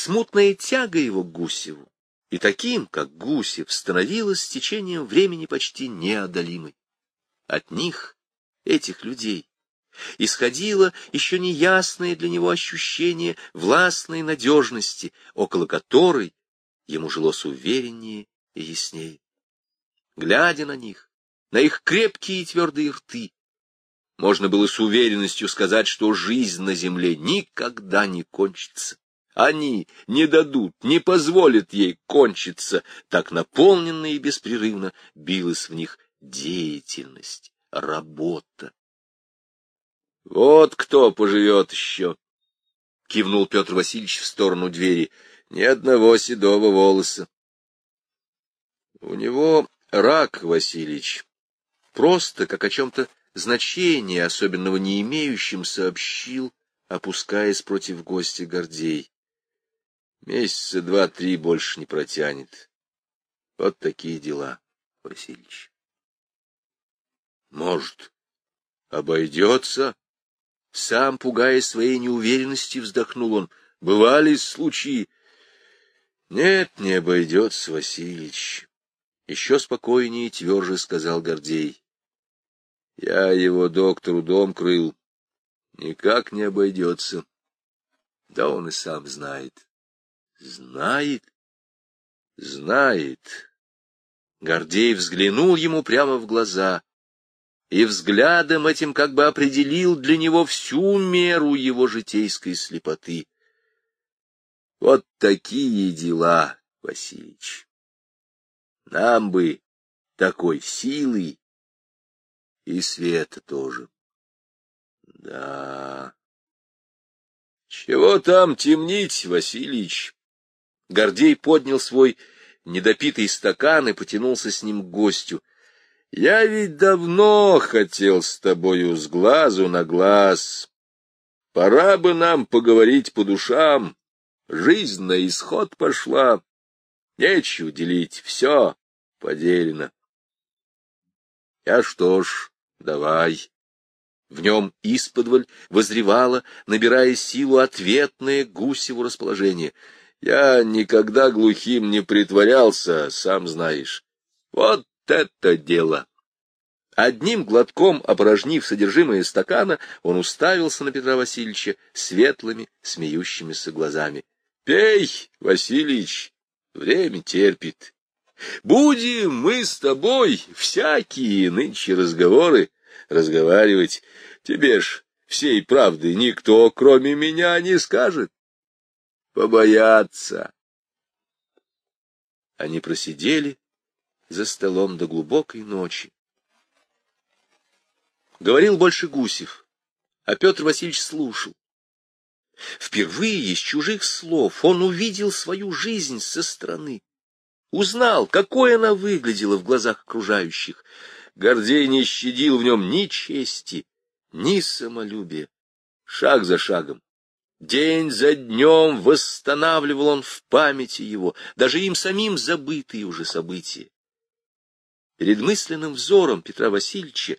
смутная тяга его к Гусеву и таким, как Гусев, становилась с течением времени почти неодолимой. От них, этих людей, исходило еще неясное для него ощущение властной надежности, около которой ему жилось увереннее и яснее. Глядя на них, на их крепкие и твердые рты, можно было с уверенностью сказать, что жизнь на земле никогда не кончится. Они не дадут, не позволят ей кончиться, так наполненно и беспрерывно билась в них деятельность, работа. Вот кто поживет еще, — кивнул Петр Васильевич в сторону двери, — ни одного седого волоса. У него рак, Васильевич, просто как о чем-то значения особенного не имеющим сообщил, опускаясь против гостя Гордей. Месяца два-три больше не протянет. Вот такие дела, Васильевич. Может, обойдется? Сам, пугая своей неуверенности, вздохнул он. Бывали случаи. Нет, не обойдется, Васильевич. Еще спокойнее и тверже сказал Гордей. Я его доктору дом крыл. Никак не обойдется. Да он и сам знает. Знает? Знает. Гордей взглянул ему прямо в глаза и взглядом этим как бы определил для него всю меру его житейской слепоты. Вот такие дела, Васильич. Нам бы такой силы и света тоже. Да. Чего там темнить, Васильич? Гордей поднял свой недопитый стакан и потянулся с ним к гостю. Я ведь давно хотел с тобою с глазу на глаз. Пора бы нам поговорить по душам. Жизнь на исход пошла. Нечего делить, все поделено. Я что ж, давай. В нем исподволь возревало, набирая силу, ответное Гусеву расположение. Я никогда глухим не притворялся, сам знаешь. Вот это дело! Одним глотком опорожнив содержимое стакана, он уставился на Петра Васильевича светлыми, смеющимися глазами. — Пей, Васильевич, время терпит. Будем мы с тобой всякие нынче разговоры разговаривать. Тебе ж всей правды никто, кроме меня, не скажет. Побояться. Они просидели за столом до глубокой ночи. Говорил больше Гусев, а Петр Васильевич слушал. Впервые из чужих слов он увидел свою жизнь со стороны. Узнал, какой она выглядела в глазах окружающих. Гордей не щадил в нем ни чести, ни самолюбия. Шаг за шагом, день за днем восстанавливал он в памяти его, даже им самим забытые уже события. Перед мысленным взором Петра Васильевича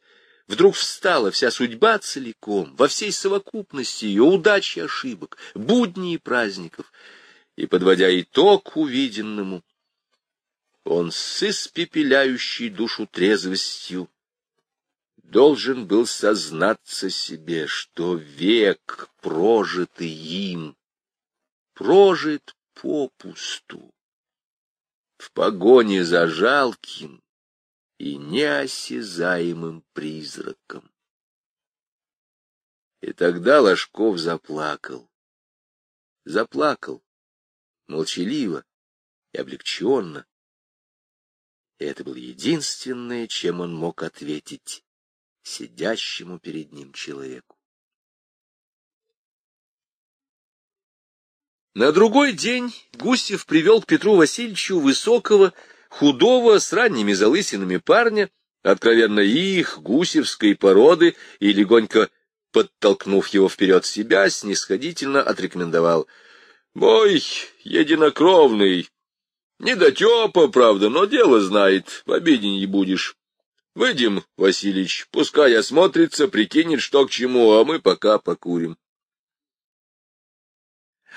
вдруг встала вся судьба целиком, во всей совокупности ее удачи и ошибок, будней и праздников, и, подводя итог увиденному, он с испепеляющей душу трезвостью должен был сознаться себе, что век, прожитый им, прожит попусту, в погоне за жалким, и неосязаемым призраком. И тогда Ложков заплакал. Заплакал, молчаливо и облегченно. И это было единственное, чем он мог ответить сидящему перед ним человеку. На другой день Гусев привел к Петру Васильевичу высокого, худого, с ранними залысинами парня, откровенно их, гусевской породы, и, легонько подтолкнув его вперед себя, снисходительно отрекомендовал. — Мой единокровный, недотепа, правда, но дело знает, в обиде не будешь. Выйдем, Василич, пускай осмотрится, прикинет, что к чему, а мы пока покурим.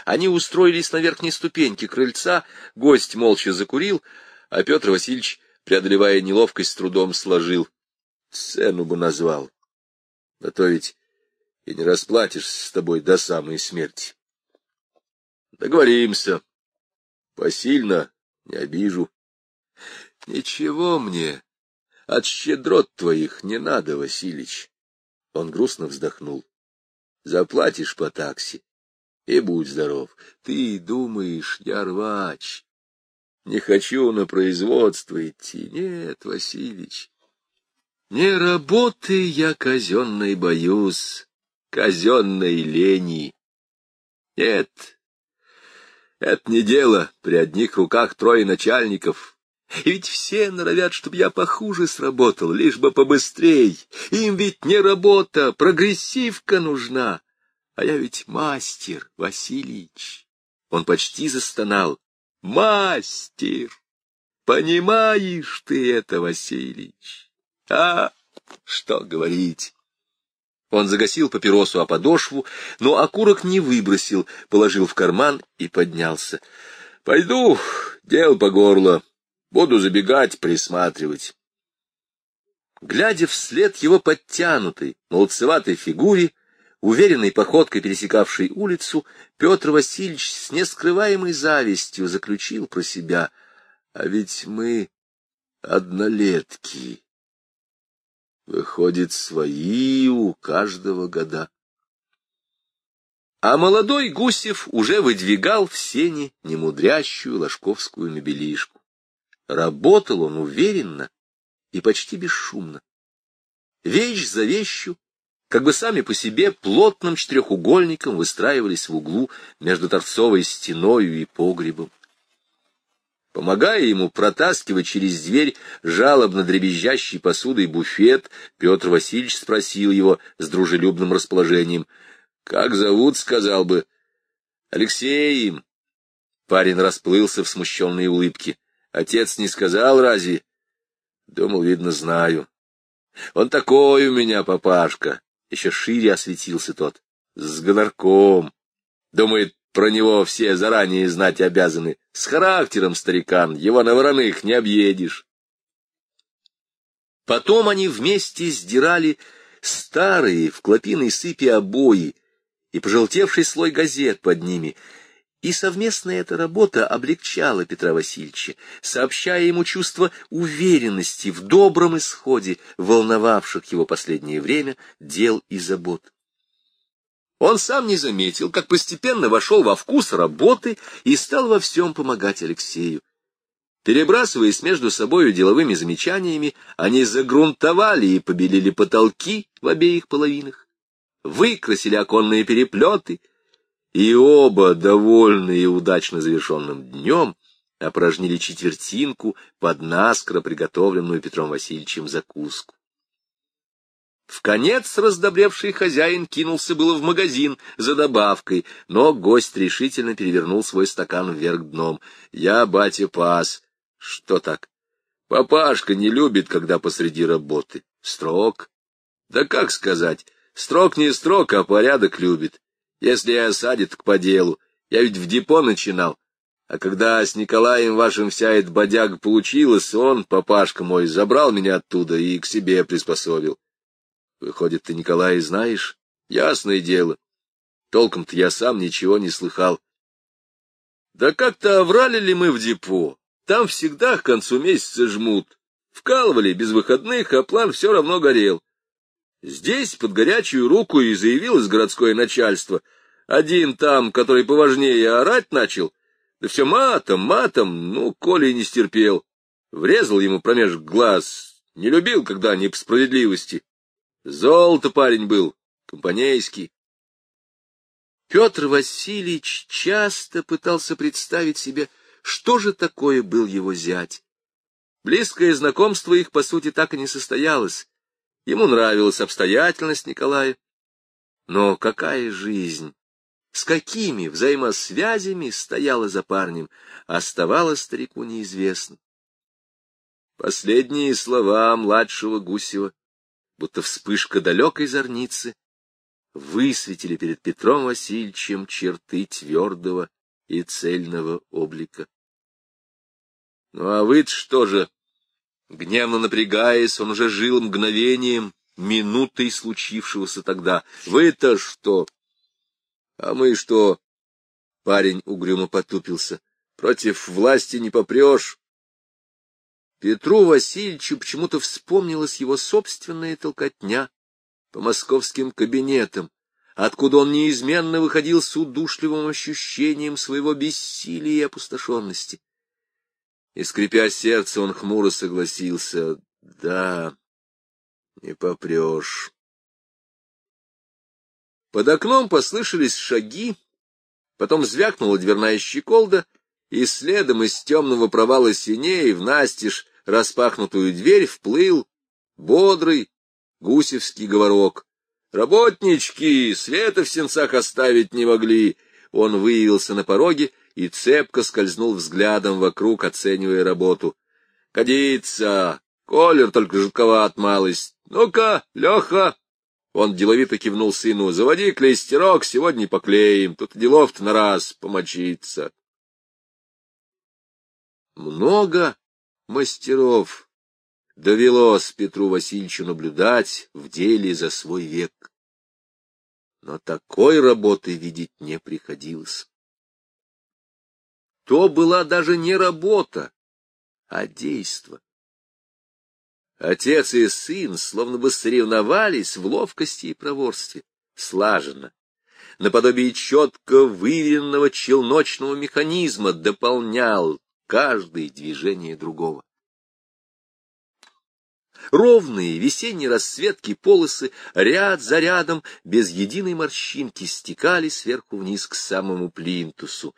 Они устроились на верхней ступеньке крыльца, гость молча закурил, а Петр Васильевич, преодолевая неловкость, с трудом сложил. Цену бы назвал. А то ведь и не расплатишься с тобой до самой смерти. Договоримся. Посильно не обижу. Ничего мне от щедрот твоих не надо, Василич. Он грустно вздохнул. Заплатишь по такси и будь здоров. Ты думаешь, я рвач. Не хочу на производство идти. Нет, Василич, не работы я казенной боюсь, казенной лени. Нет, это не дело, при одних руках трое начальников. И ведь все норовят, чтобы я похуже сработал, лишь бы побыстрей. Им ведь не работа, прогрессивка нужна. А я ведь мастер, Васильич. Он почти застонал. Мастер! Понимаешь ты это, Васильич? А, что говорить? Он загасил папиросу о подошву, но окурок не выбросил, положил в карман и поднялся. — Пойду, дел по горло. Буду забегать, присматривать. Глядя вслед его подтянутой, молодцеватой фигуре, уверенной походкой пересекавшей улицу, Петр Васильевич с нескрываемой завистью заключил про себя. А ведь мы однолетки. Выходит, свои у каждого года. А молодой Гусев уже выдвигал в сене немудрящую ложковскую мебелишку. Работал он уверенно и почти бесшумно. Вещь за вещью, как бы сами по себе плотным четырехугольником выстраивались в углу между торцовой стеною и погребом. Помогая ему протаскивать через дверь жалобно дребезжащий посудой буфет, Петр Васильевич спросил его с дружелюбным расположением. — Как зовут, — сказал бы. — Алексеем. Парень расплылся в смущенной улыбке. — Отец не сказал разве? — Думал, видно, знаю. — Он такой у меня, папашка. Еще шире осветился тот. — С гонорком. Думает, про него все заранее знать обязаны. С характером старикан, его на вороных не объедешь. Потом они вместе сдирали старые в клопиной сыпи обои и пожелтевший слой газет под ними, и совместная эта работа облегчала Петра Васильевича, сообщая ему чувство уверенности в добром исходе волновавших его последнее время дел и забот. Он сам не заметил, как постепенно вошел во вкус работы и стал во всем помогать Алексею. Перебрасываясь между собою деловыми замечаниями, они загрунтовали и побелили потолки в обеих половинах, выкрасили оконные переплеты, и оба, довольные удачно завершенным днем, опорожнили четвертинку под наскоро приготовленную Петром Васильевичем закуску. В конец раздобревший хозяин кинулся было в магазин за добавкой, но гость решительно перевернул свой стакан вверх дном. Я, батя, пас. Что так? Папашка не любит, когда посреди работы. Строк. Да как сказать? Строк не строк, а порядок любит. Если я осадит к по делу. Я ведь в депо начинал. А когда с Николаем вашим вся эта бодяга получилась, он, папашка мой, забрал меня оттуда и к себе приспособил. Выходит, ты Николая знаешь? Ясное дело. Толком-то я сам ничего не слыхал. Да как-то оврали ли мы в депо? Там всегда к концу месяца жмут. Вкалывали без выходных, а план все равно горел. Здесь под горячую руку и заявилось городское начальство. Один там, который поважнее, орать начал. Да все матом, матом, ну, Коля не стерпел. Врезал ему промеж глаз. Не любил, когда не по справедливости. Золото парень был, компанейский. Петр Васильевич часто пытался представить себе, что же такое был его зять. Близкое знакомство их, по сути, так и не состоялось. Ему нравилась обстоятельность Николая. Но какая жизнь, с какими взаимосвязями стояла за парнем, оставалось старику неизвестно. Последние слова младшего Гусева будто вспышка далекой зорницы, высветили перед Петром Васильевичем черты твердого и цельного облика. Ну а вы что же? Гневно напрягаясь, он уже жил мгновением, минутой случившегося тогда. Вы-то что? А мы что? Парень угрюмо потупился. Против власти не попрешь. Петру Васильевичу почему-то вспомнилась его собственная толкотня по московским кабинетам, откуда он неизменно выходил с удушливым ощущением своего бессилия и опустошенности. И, скрипя сердце, он хмуро согласился. Да, не попрешь. Под окном послышались шаги, потом звякнула дверная щеколда, и следом из темного провала синей в настежь распахнутую дверь вплыл бодрый гусевский говорок. «Работнички! Света в сенцах оставить не могли!» Он выявился на пороге и цепко скользнул взглядом вокруг, оценивая работу. — Годится! Колер только жутковат малость. Ну-ка, Леха! Он деловито кивнул сыну. — Заводи клейстерок, сегодня поклеим. Тут делов-то на раз помочиться. Много мастеров довелось Петру Васильевичу наблюдать в деле за свой век. Но такой работы видеть не приходилось то была даже не работа, а действо. Отец и сын словно бы соревновались в ловкости и проворстве, слаженно, наподобие четко выверенного челночного механизма дополнял каждое движение другого. Ровные весенние расцветки полосы ряд за рядом без единой морщинки стекали сверху вниз к самому плинтусу.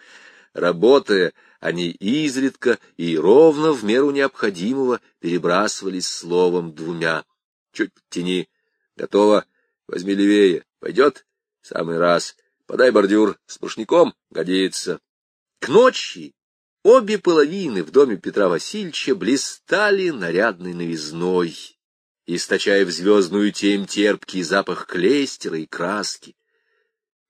Работая, они изредка и ровно в меру необходимого перебрасывались словом двумя. Чуть подтяни. Готово. Возьми левее. Пойдет? Самый раз. Подай бордюр. С пушником? Годится. К ночи обе половины в доме Петра Васильевича блистали нарядной новизной, источая в звездную тень терпкий запах клейстера и краски.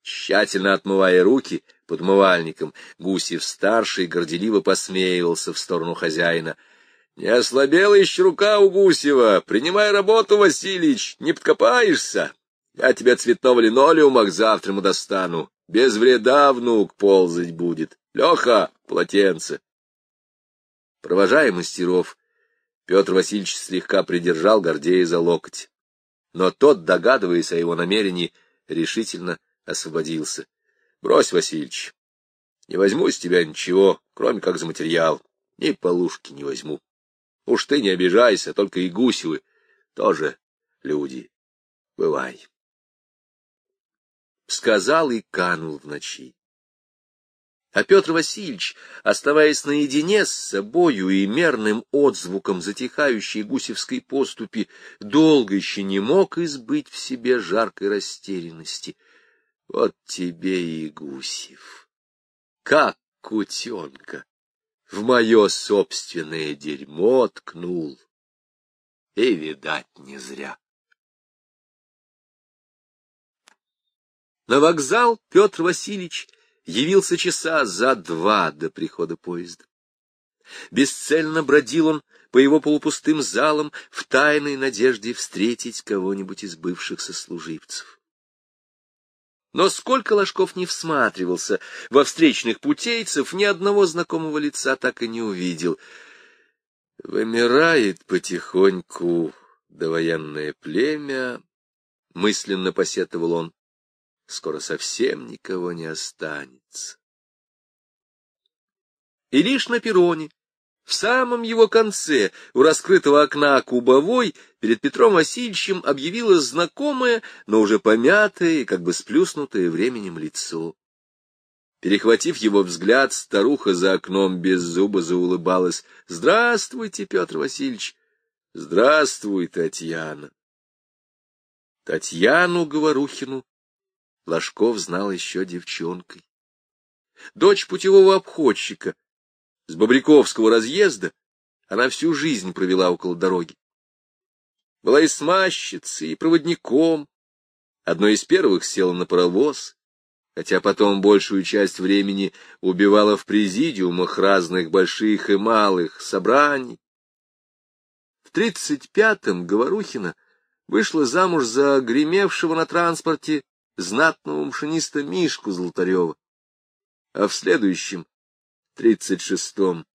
Тщательно отмывая руки, под умывальником. Гусев-старший горделиво посмеивался в сторону хозяина. — Не ослабела еще рука у Гусева. Принимай работу, Василич, не подкопаешься. Я тебя цветного линолеума к завтраму достану. Без вреда внук ползать будет. Леха, полотенце. Провожая мастеров, Петр Васильевич слегка придержал Гордея за локоть. Но тот, догадываясь о его намерении, решительно освободился. Брось, Васильич, не возьму с тебя ничего, кроме как за материал. Ни полушки не возьму. Уж ты не обижайся, только и Гусевы тоже люди. Бывай. Сказал и канул в ночи. А Петр Васильевич, оставаясь наедине с собою и мерным отзвуком затихающей гусевской поступи, долго еще не мог избыть в себе жаркой растерянности — вот тебе и Гусев. Как кутенка в мое собственное дерьмо ткнул. И, видать, не зря. На вокзал Петр Васильевич явился часа за два до прихода поезда. Бесцельно бродил он по его полупустым залам в тайной надежде встретить кого-нибудь из бывших сослуживцев. Но сколько Ложков не всматривался во встречных путейцев, ни одного знакомого лица так и не увидел. Вымирает потихоньку довоенное племя, — мысленно посетовал он, — скоро совсем никого не останется. И лишь на перроне, в самом его конце, у раскрытого окна кубовой, перед Петром Васильевичем объявилось знакомое, но уже помятое и как бы сплюснутое временем лицо. Перехватив его взгляд, старуха за окном без зуба заулыбалась. — Здравствуйте, Петр Васильевич! — Здравствуй, Татьяна! Татьяну Говорухину Ложков знал еще девчонкой. Дочь путевого обходчика — с Бобряковского разъезда она всю жизнь провела около дороги. Была и смащицей, и проводником, Одной из первых села на паровоз, хотя потом большую часть времени убивала в президиумах разных больших и малых собраний. В тридцать пятом Говорухина вышла замуж за гремевшего на транспорте знатного машиниста Мишку Золотарева, а в следующем, тридцать шестом,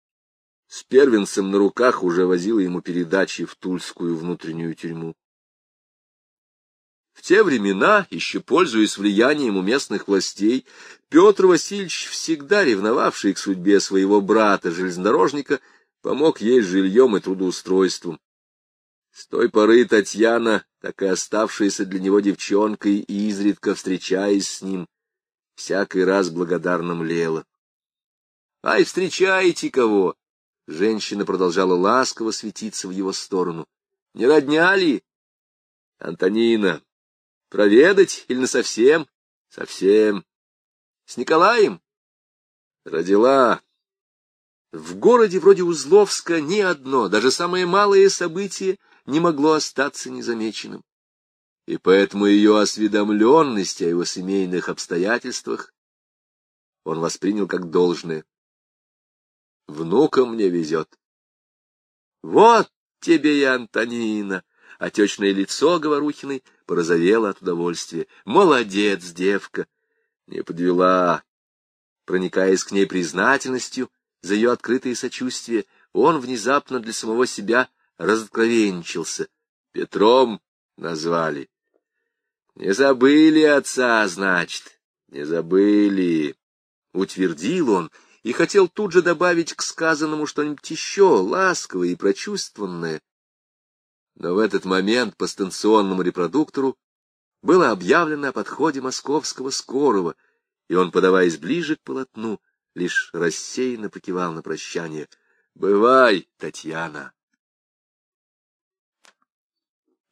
с первенцем на руках уже возила ему передачи в Тульскую внутреннюю тюрьму. В те времена, еще пользуясь влиянием у местных властей, Петр Васильевич, всегда ревновавший к судьбе своего брата-железнодорожника, помог ей жильем и трудоустройством. С той поры Татьяна, так и оставшаяся для него девчонкой, изредка встречаясь с ним, всякий раз благодарно млела. — Ай, встречаете кого? Женщина продолжала ласково светиться в его сторону. — Не родня ли? — Антонина, Проведать или насовсем? Совсем. С Николаем? Родила. В городе вроде Узловска ни одно, даже самое малое событие не могло остаться незамеченным. И поэтому ее осведомленность о его семейных обстоятельствах он воспринял как должное. Внука мне везет. Вот тебе и Антонина! Отечное лицо Говорухиной порозовело от удовольствия. Молодец, девка! Не подвела. Проникаясь к ней признательностью за ее открытое сочувствие, он внезапно для самого себя разоткровенничался. Петром назвали. Не забыли отца, значит, не забыли. Утвердил он и хотел тут же добавить к сказанному что-нибудь еще ласковое и прочувствованное, но в этот момент по станционному репродуктору было объявлено о подходе московского скорого, и он, подаваясь ближе к полотну, лишь рассеянно покивал на прощание. «Бывай, Татьяна!»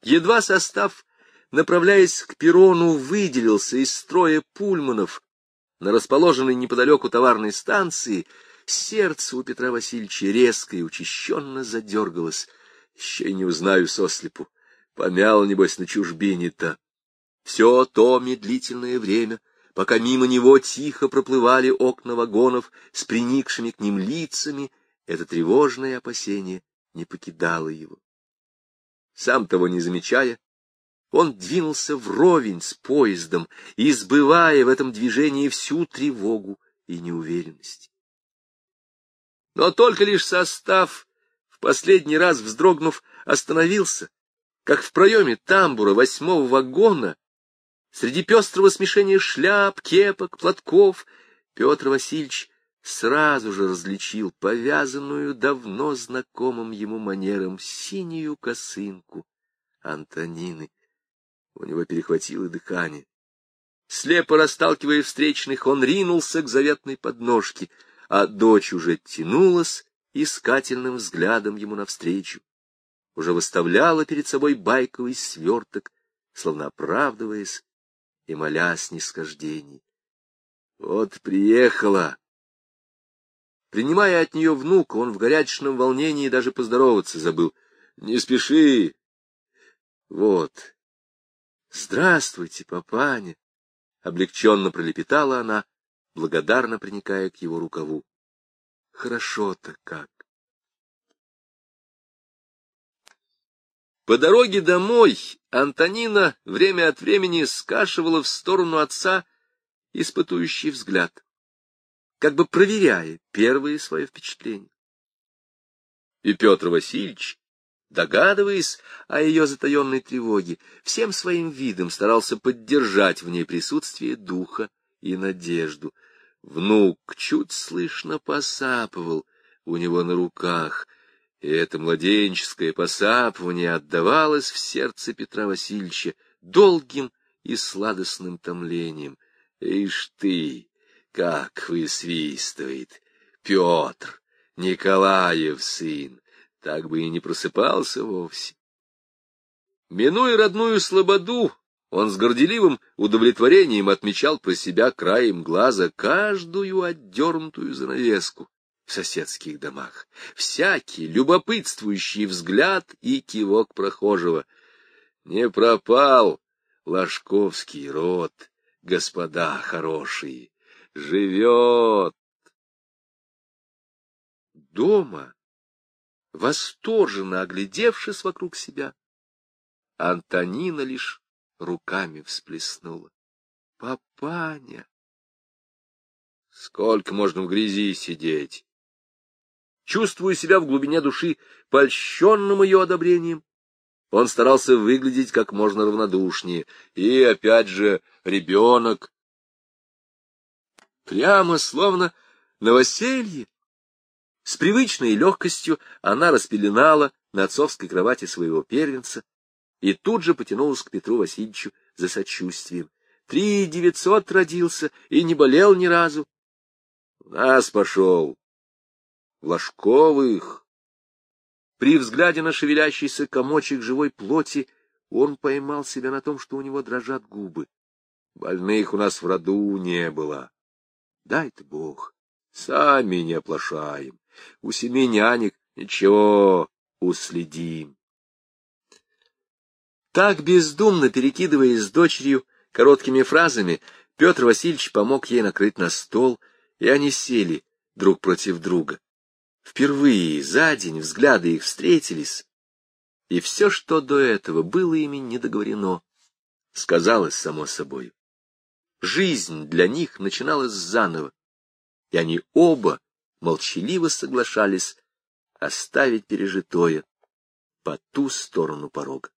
Едва состав, направляясь к перрону, выделился из строя пульманов на расположенной неподалеку товарной станции, сердце у Петра Васильевича резко и учащенно задергалось — еще и не узнаю сослепу. Помял, небось, на чужбине-то. Все то медлительное время, пока мимо него тихо проплывали окна вагонов с приникшими к ним лицами, это тревожное опасение не покидало его. Сам того не замечая, он двинулся вровень с поездом, избывая в этом движении всю тревогу и неуверенность. Но только лишь состав последний раз вздрогнув, остановился, как в проеме тамбура восьмого вагона, среди пестрого смешения шляп, кепок, платков, Петр Васильевич сразу же различил повязанную давно знакомым ему манером синюю косынку Антонины. У него перехватило дыхание. Слепо расталкивая встречных, он ринулся к заветной подножке, а дочь уже тянулась, искательным взглядом ему навстречу, уже выставляла перед собой байковый сверток, словно оправдываясь и моля снисхождений. Вот приехала. Принимая от нее внука, он в горячечном волнении даже поздороваться забыл. Не спеши. Вот. Здравствуйте, папаня. Облегченно пролепетала она, благодарно приникая к его рукаву. Хорошо-то как. По дороге домой Антонина время от времени скашивала в сторону отца испытующий взгляд, как бы проверяя первые свои впечатления. И Петр Васильевич, догадываясь о ее затаенной тревоге, всем своим видом старался поддержать в ней присутствие духа и надежду — Внук чуть слышно посапывал у него на руках, и это младенческое посапывание отдавалось в сердце Петра Васильевича долгим и сладостным томлением. Ишь ты, как высвистывает Петр, Николаев сын, так бы и не просыпался вовсе. Минуя родную слободу, он с горделивым удовлетворением отмечал про себя краем глаза каждую отдернутую занавеску в соседских домах, всякий любопытствующий взгляд и кивок прохожего. Не пропал Ложковский род, господа хорошие, живет. Дома, восторженно оглядевшись вокруг себя, Антонина лишь руками всплеснула. Папаня! Сколько можно в грязи сидеть? Чувствуя себя в глубине души польщенным ее одобрением, он старался выглядеть как можно равнодушнее. И опять же ребенок. Прямо словно новоселье. С привычной легкостью она распеленала на отцовской кровати своего первенца и тут же потянулась к Петру Васильевичу за сочувствием. Три девятьсот родился и не болел ни разу. В нас пошел. Ложковых. При взгляде на шевелящийся комочек живой плоти он поймал себя на том, что у него дрожат губы. Больных у нас в роду не было. Дай-то Бог, сами не оплошаем. У семи нянек ничего, уследим. Так, бездумно перекидываясь с дочерью короткими фразами, Петр Васильевич помог ей накрыть на стол, и они сели друг против друга. Впервые за день взгляды их встретились, и все, что до этого было ими недоговорено, сказалось само собой. Жизнь для них начиналась заново, и они оба молчаливо соглашались оставить пережитое по ту сторону порога.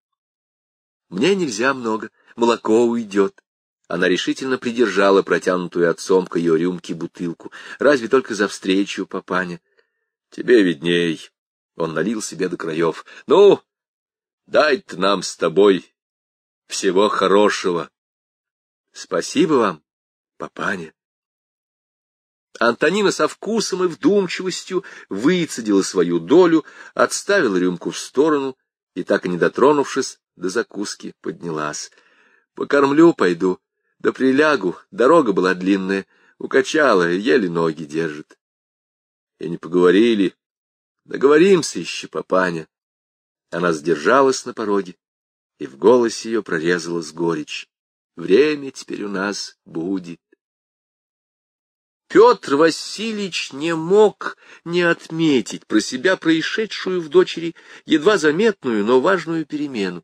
Мне нельзя много, молоко уйдет. Она решительно придержала протянутую отцом к ее рюмке бутылку. Разве только за встречу, папаня. Тебе видней. Он налил себе до краев. Ну, дай-то нам с тобой всего хорошего. Спасибо вам, папаня. Антонина со вкусом и вдумчивостью выцедила свою долю, отставила рюмку в сторону и, так и не дотронувшись до закуски, поднялась. Покормлю пойду, да прилягу, дорога была длинная, укачала, еле ноги держит и не поговорили. Договоримся еще, папаня. Она сдержалась на пороге, и в голосе ее прорезалась горечь. Время теперь у нас будет. Петр Васильевич не мог не отметить про себя происшедшую в дочери едва заметную, но важную перемену.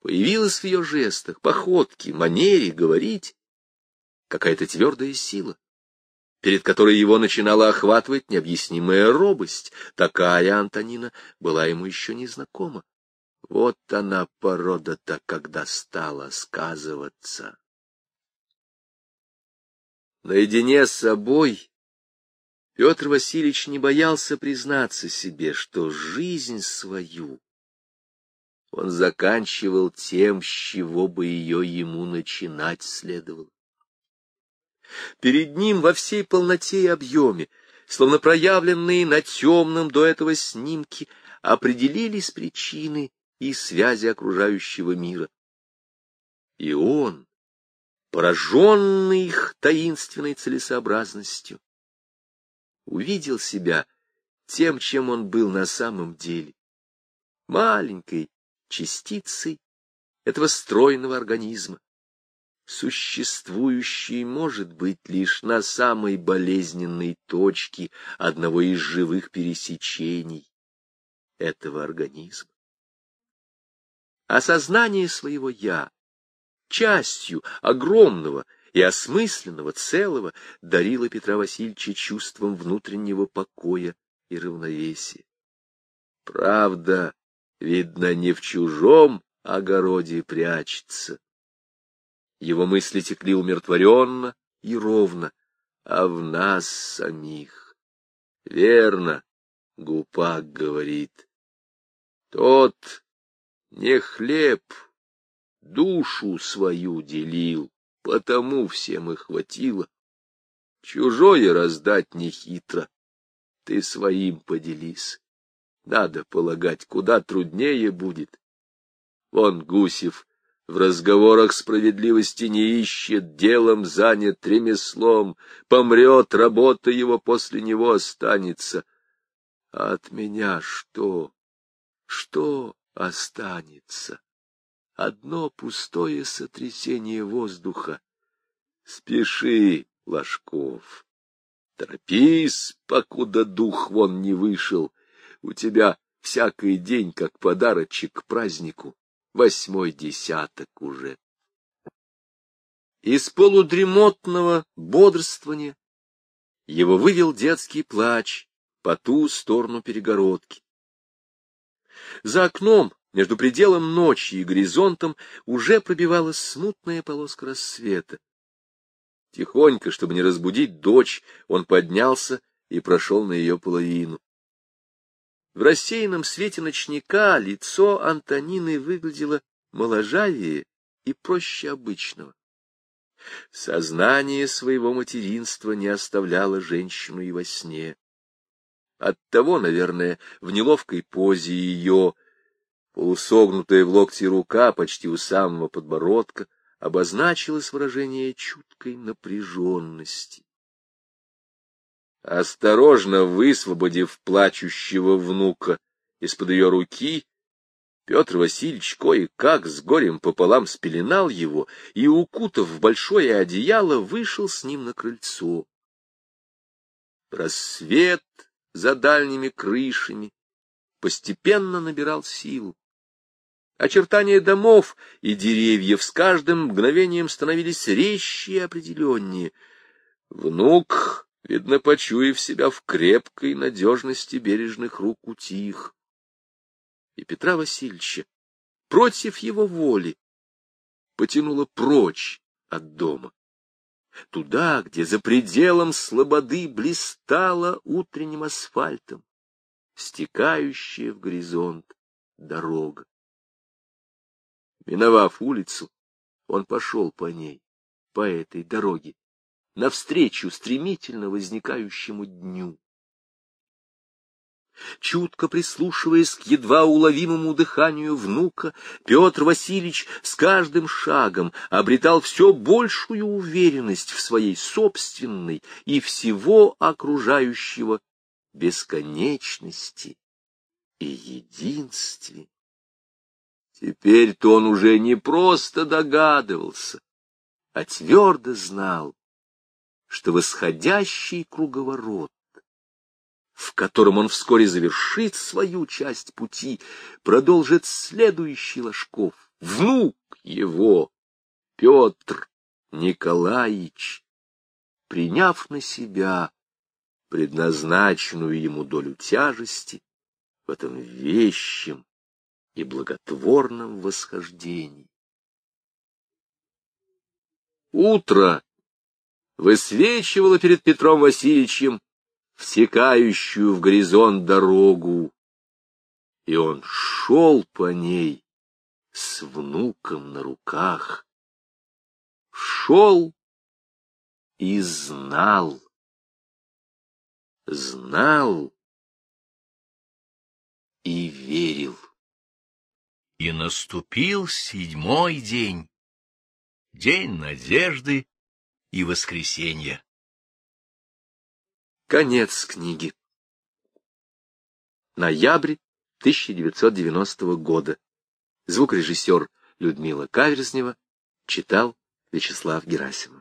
Появилась в ее жестах, походке, манере говорить какая-то твердая сила перед которой его начинала охватывать необъяснимая робость. Такая Антонина была ему еще незнакома. Вот она порода-то, когда стала сказываться. Наедине с собой Петр Васильевич не боялся признаться себе, что жизнь свою он заканчивал тем, с чего бы ее ему начинать следовало. Перед ним во всей полноте и объеме, словно проявленные на темном до этого снимке, определились причины и связи окружающего мира. И он, пораженный их таинственной целесообразностью, увидел себя тем, чем он был на самом деле, маленькой частицей этого стройного организма, существующий может быть лишь на самой болезненной точке одного из живых пересечений этого организма. Осознание своего «я» частью огромного и осмысленного целого дарило Петра Васильевича чувством внутреннего покоя и равновесия. Правда, видно, не в чужом огороде прячется, его мысли текли умиротворенно и ровно, а в нас самих. Верно, Гупак говорит. Тот не хлеб, душу свою делил, потому всем и хватило. Чужое раздать нехитро, ты своим поделись. Надо полагать, куда труднее будет. Вон Гусев в разговорах справедливости не ищет, делом занят ремеслом, помрет, работа его после него останется. А от меня что? Что останется? Одно пустое сотрясение воздуха. Спеши, Ложков, торопись, покуда дух вон не вышел. У тебя всякий день как подарочек к празднику, восьмой десяток уже. Из полудремотного бодрствования его вывел детский плач по ту сторону перегородки. За окном, между пределом ночи и горизонтом, уже пробивалась смутная полоска рассвета. Тихонько, чтобы не разбудить дочь, он поднялся и прошел на ее половину. В рассеянном свете ночника лицо Антонины выглядело моложавее и проще обычного. Сознание своего материнства не оставляло женщину и во сне. Оттого, наверное, в неловкой позе ее, полусогнутая в локте рука почти у самого подбородка, обозначилось выражение чуткой напряженности. Осторожно высвободив плачущего внука из-под ее руки, Петр Васильевич кое-как с горем пополам спеленал его и, укутав в большое одеяло, вышел с ним на крыльцо. Рассвет за дальними крышами постепенно набирал силу. Очертания домов и деревьев с каждым мгновением становились резче и определеннее. Внук, видно, почуяв себя в крепкой надежности бережных рук, утих. И Петра Васильевича, против его воли, потянуло прочь от дома. Туда, где за пределом слободы блистала утренним асфальтом, стекающая в горизонт дорога. Миновав улицу, он пошел по ней, по этой дороге, навстречу стремительно возникающему дню. Чутко прислушиваясь к едва уловимому дыханию внука, Петр Васильевич с каждым шагом обретал все большую уверенность в своей собственной и всего окружающего бесконечности и единстве. Теперь-то он уже не просто догадывался, а твердо знал, что восходящий круговорот, в котором он вскоре завершит свою часть пути, продолжит следующий Ложков, внук его, Петр Николаевич, приняв на себя предназначенную ему долю тяжести в этом вещем, и благотворном восхождении. Утро высвечивало перед Петром Васильевичем всекающую в горизонт дорогу, и он шел по ней с внуком на руках. Шел и знал, знал и верил. И наступил седьмой день, день надежды и воскресенья. Конец книги. Ноябрь 1990 года. Звукорежиссер Людмила Каверзнева читал Вячеслав Герасимов.